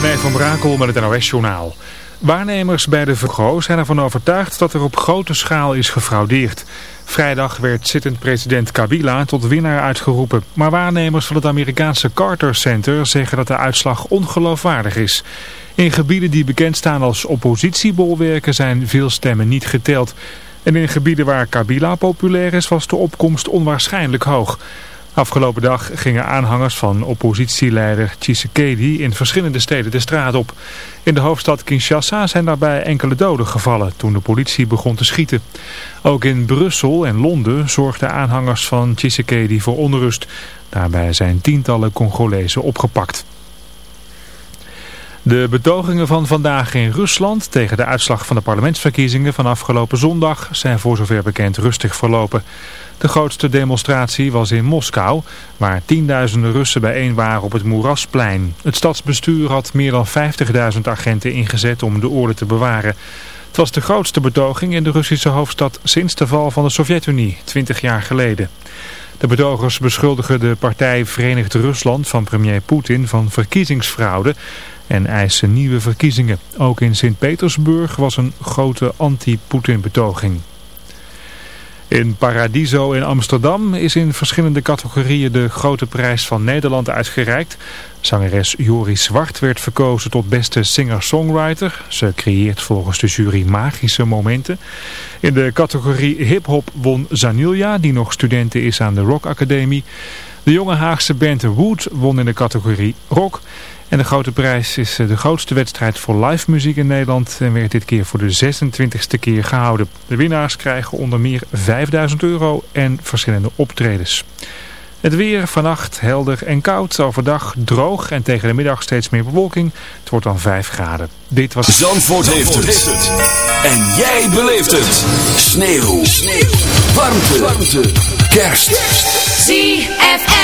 René van Brakel met het NOS-journaal. Waarnemers bij de VGO zijn ervan overtuigd dat er op grote schaal is gefraudeerd. Vrijdag werd zittend president Kabila tot winnaar uitgeroepen. Maar waarnemers van het Amerikaanse Carter Center zeggen dat de uitslag ongeloofwaardig is. In gebieden die bekend staan als oppositiebolwerken zijn veel stemmen niet geteld. En in gebieden waar Kabila populair is was de opkomst onwaarschijnlijk hoog. Afgelopen dag gingen aanhangers van oppositieleider Tshisekedi in verschillende steden de straat op. In de hoofdstad Kinshasa zijn daarbij enkele doden gevallen toen de politie begon te schieten. Ook in Brussel en Londen zorgden aanhangers van Tshisekedi voor onrust. Daarbij zijn tientallen Congolezen opgepakt. De betogingen van vandaag in Rusland tegen de uitslag van de parlementsverkiezingen van afgelopen zondag zijn voor zover bekend rustig verlopen. De grootste demonstratie was in Moskou, waar tienduizenden Russen bijeen waren op het Moerasplein. Het stadsbestuur had meer dan 50.000 agenten ingezet om de orde te bewaren. Het was de grootste betoging in de Russische hoofdstad sinds de val van de Sovjet-Unie, 20 jaar geleden. De betogers beschuldigen de partij Verenigd Rusland van premier Poetin van verkiezingsfraude en eisen nieuwe verkiezingen. Ook in Sint-Petersburg was een grote anti-Poetin betoging. In Paradiso in Amsterdam is in verschillende categorieën de grote prijs van Nederland uitgereikt. Zangeres Joris Zwart werd verkozen tot beste singer-songwriter. Ze creëert volgens de jury magische momenten. In de categorie hip-hop won Zanilja, die nog studenten is aan de Rock Academie. De jonge Haagse band Wood won in de categorie rock. En de grote prijs is eh, de grootste wedstrijd voor live muziek in Nederland en werd dit keer voor de 26e keer gehouden. De winnaars krijgen onder meer 5000 euro en verschillende optredens. Het weer vannacht helder en koud, overdag droog en tegen de middag steeds meer bewolking. Het wordt dan 5 graden. Dit was... Zandvoort, heeft, het. En jij beleeft het. Sneeuw. Sneeuw. Warmte. Warmte. Kerst. ZFM.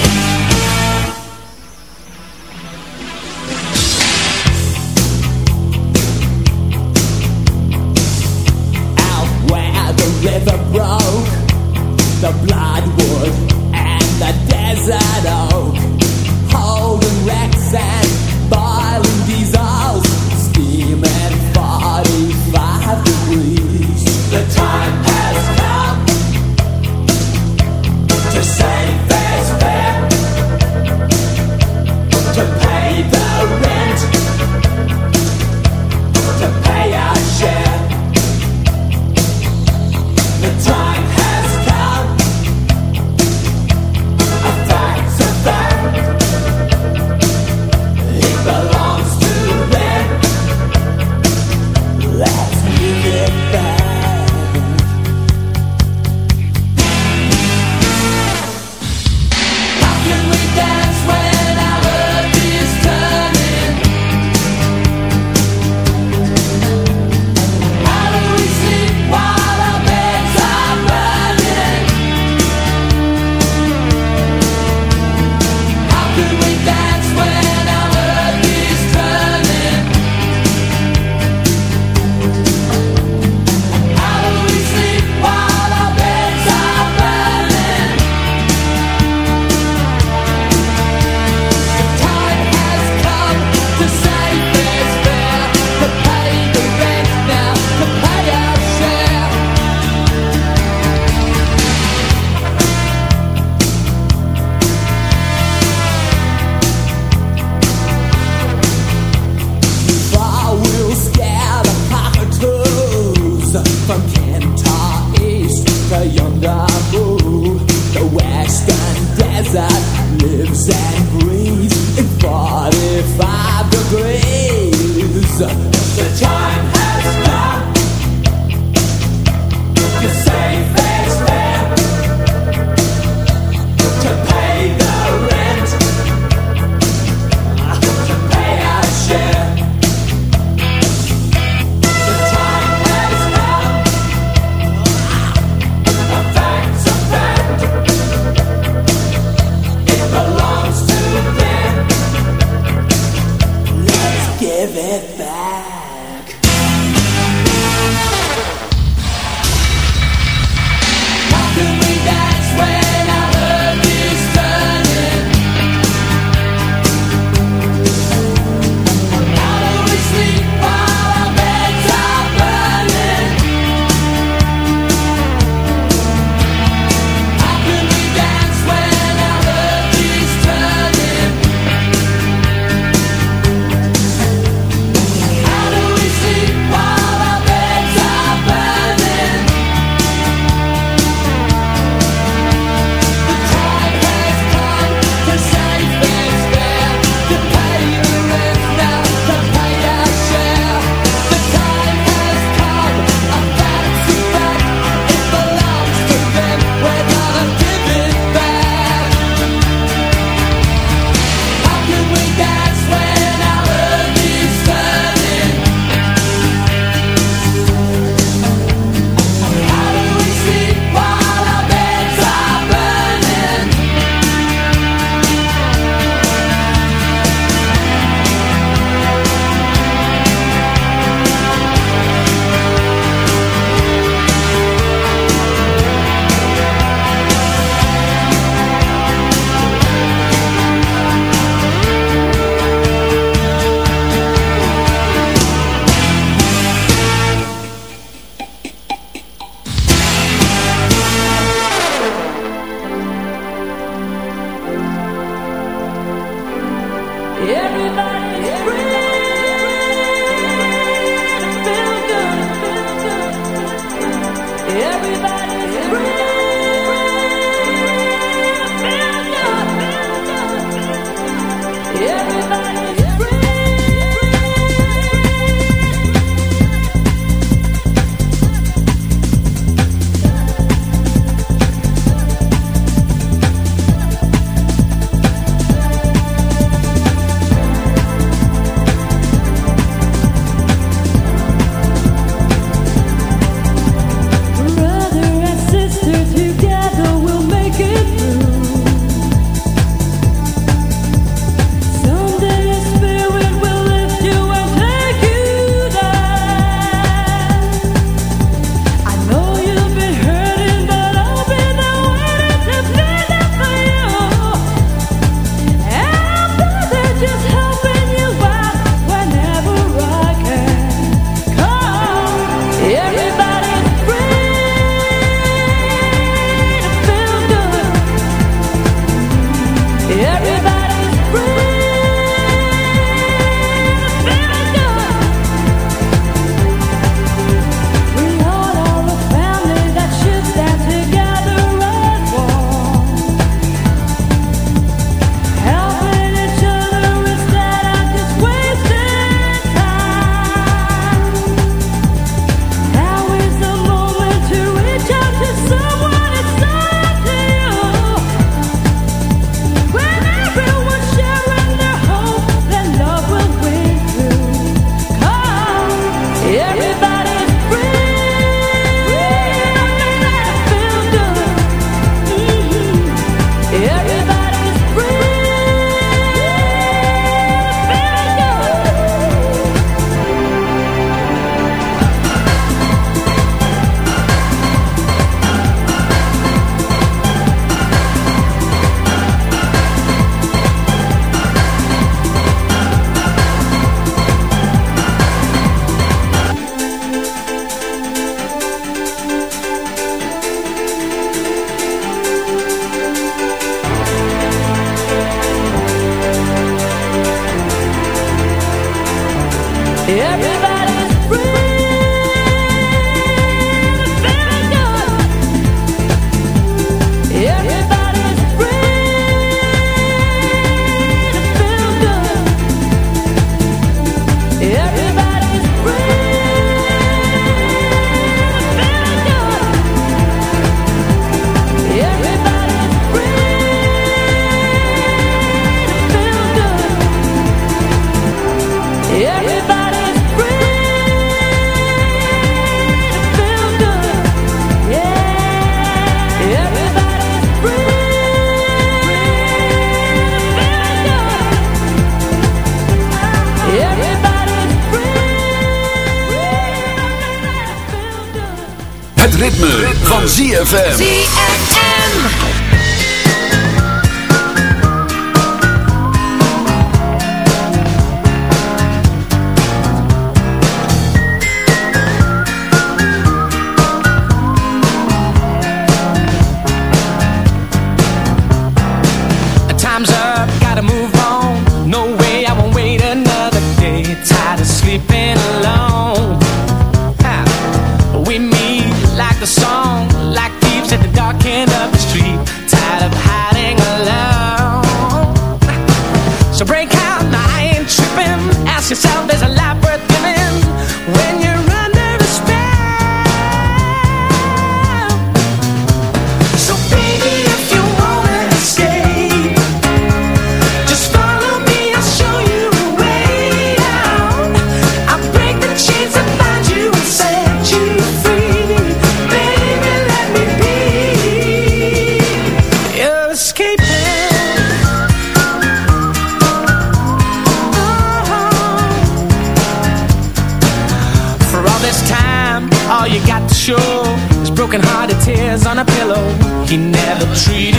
ZFM.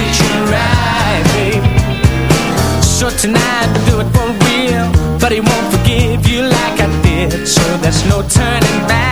picture right, babe. So tonight we'll do it for real But he won't forgive you like I did. So there's no turning back.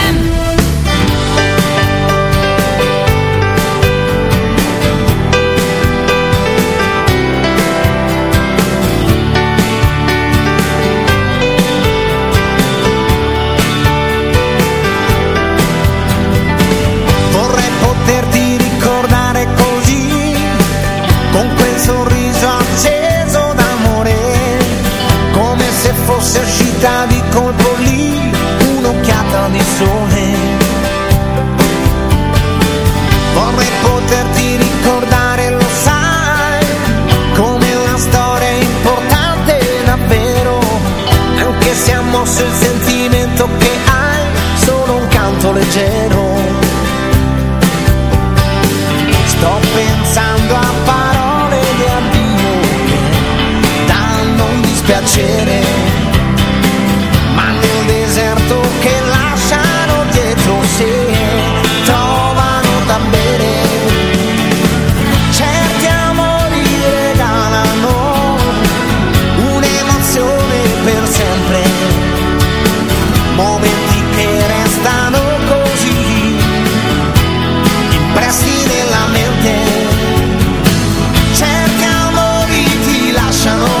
ya no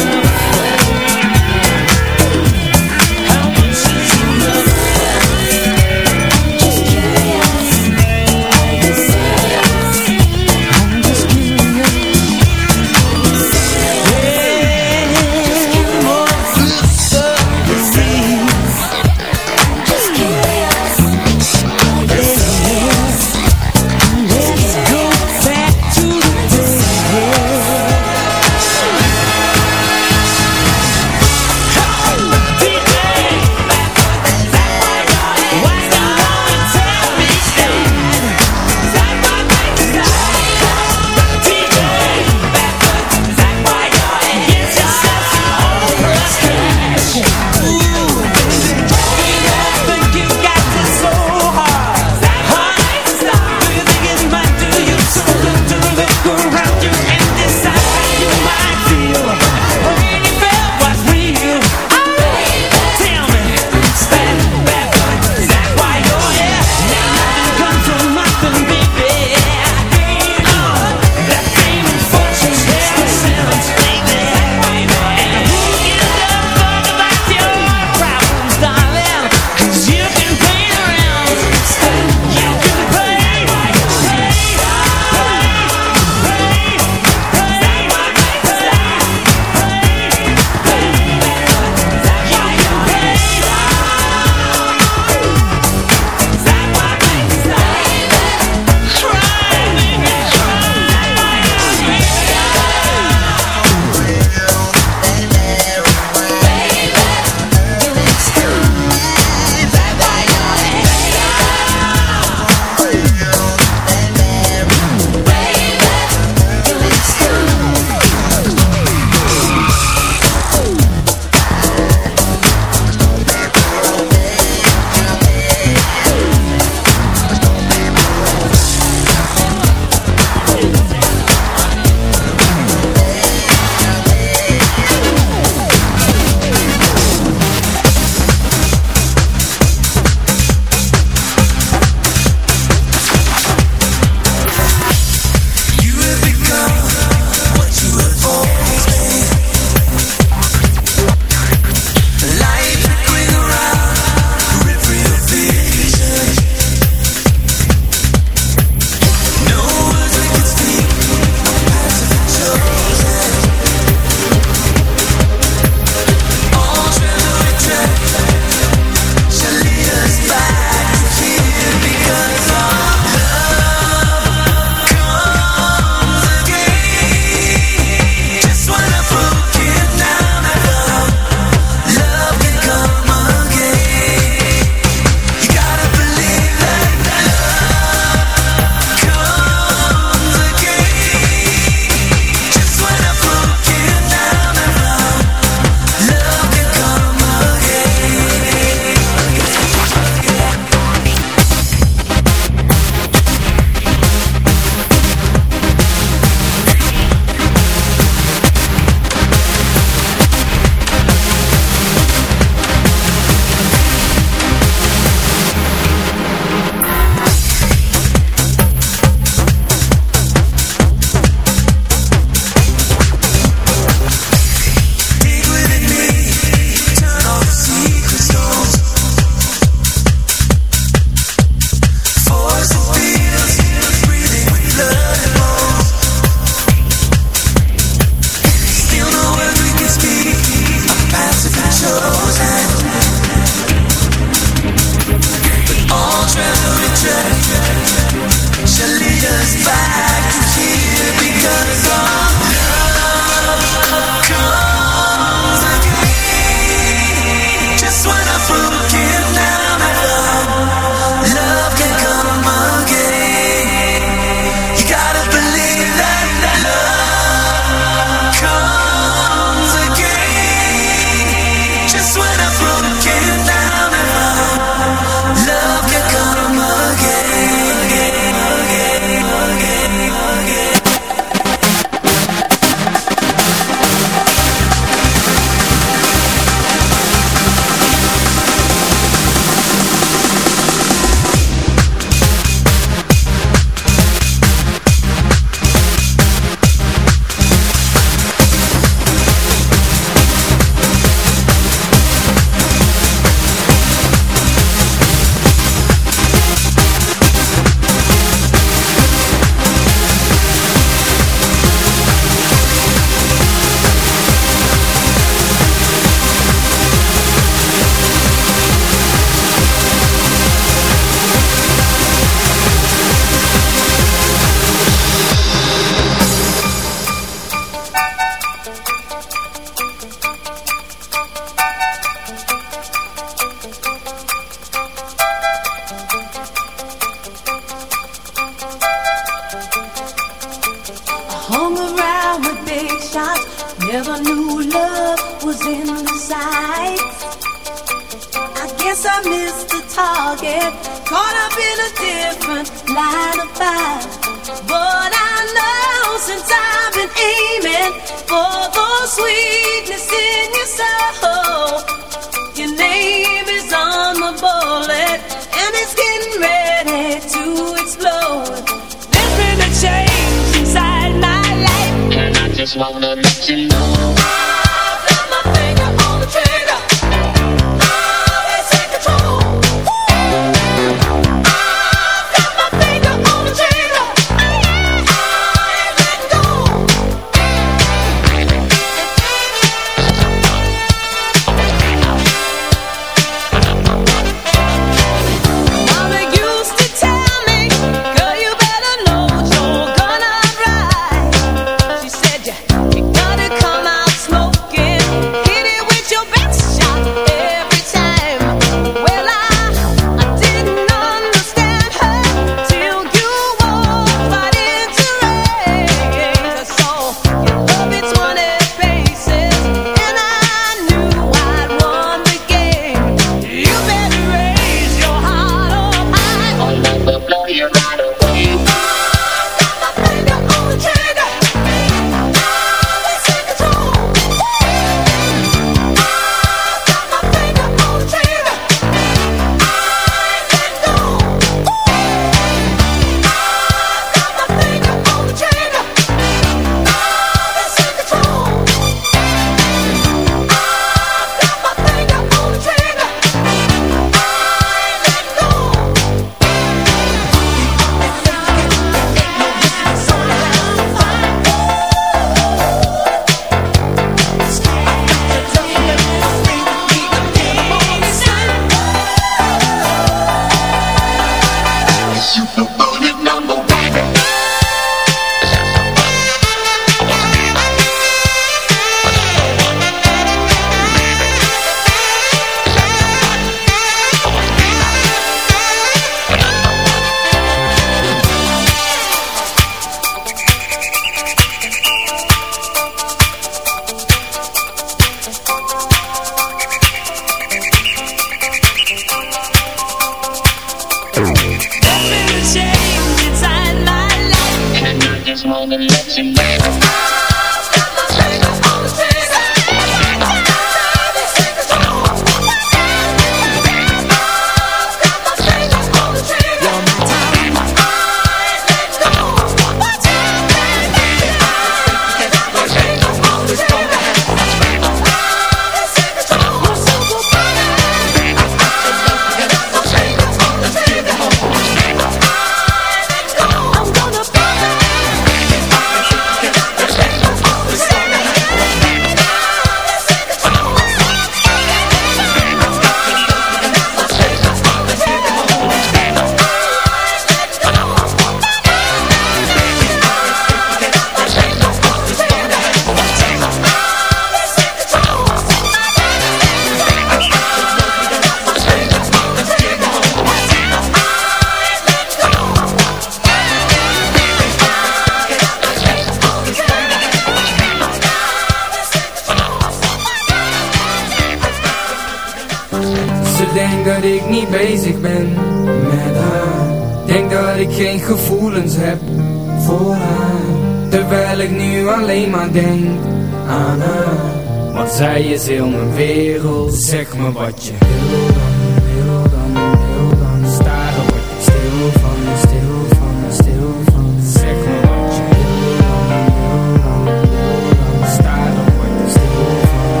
is heel mijn wereld Zeg me wat je wil dan, wil dan, wil dan. Staren word ik stil van, stil van, stil van. Zeg me wat je wil dan, wil dan, wil dan. Staren word ik stil van.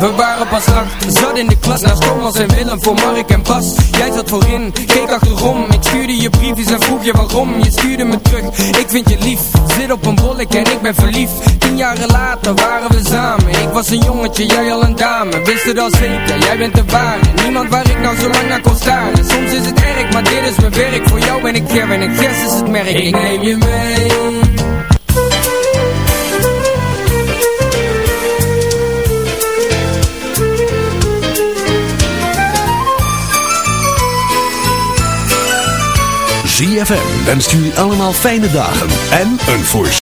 We waren pas acht, zat in de klas. Naast Thomas en Willem voor Mark en Bas. Jij zat voorin, keek achterom stuurde je briefjes en vroeg je waarom. Je stuurde me terug, ik vind je lief. Zit op een bollek en ik ben verliefd. Tien jaren later waren we samen. Ik was een jongetje, jij al een dame. Wist het al zeker, jij bent de ware. Niemand waar ik nou zo lang naar kon staren. Soms is het erg, maar dit is mijn werk. Voor jou ben ik Ger en Gers is het merk. Ik neem je mee ZFM wenst jullie allemaal fijne dagen en een voorstel.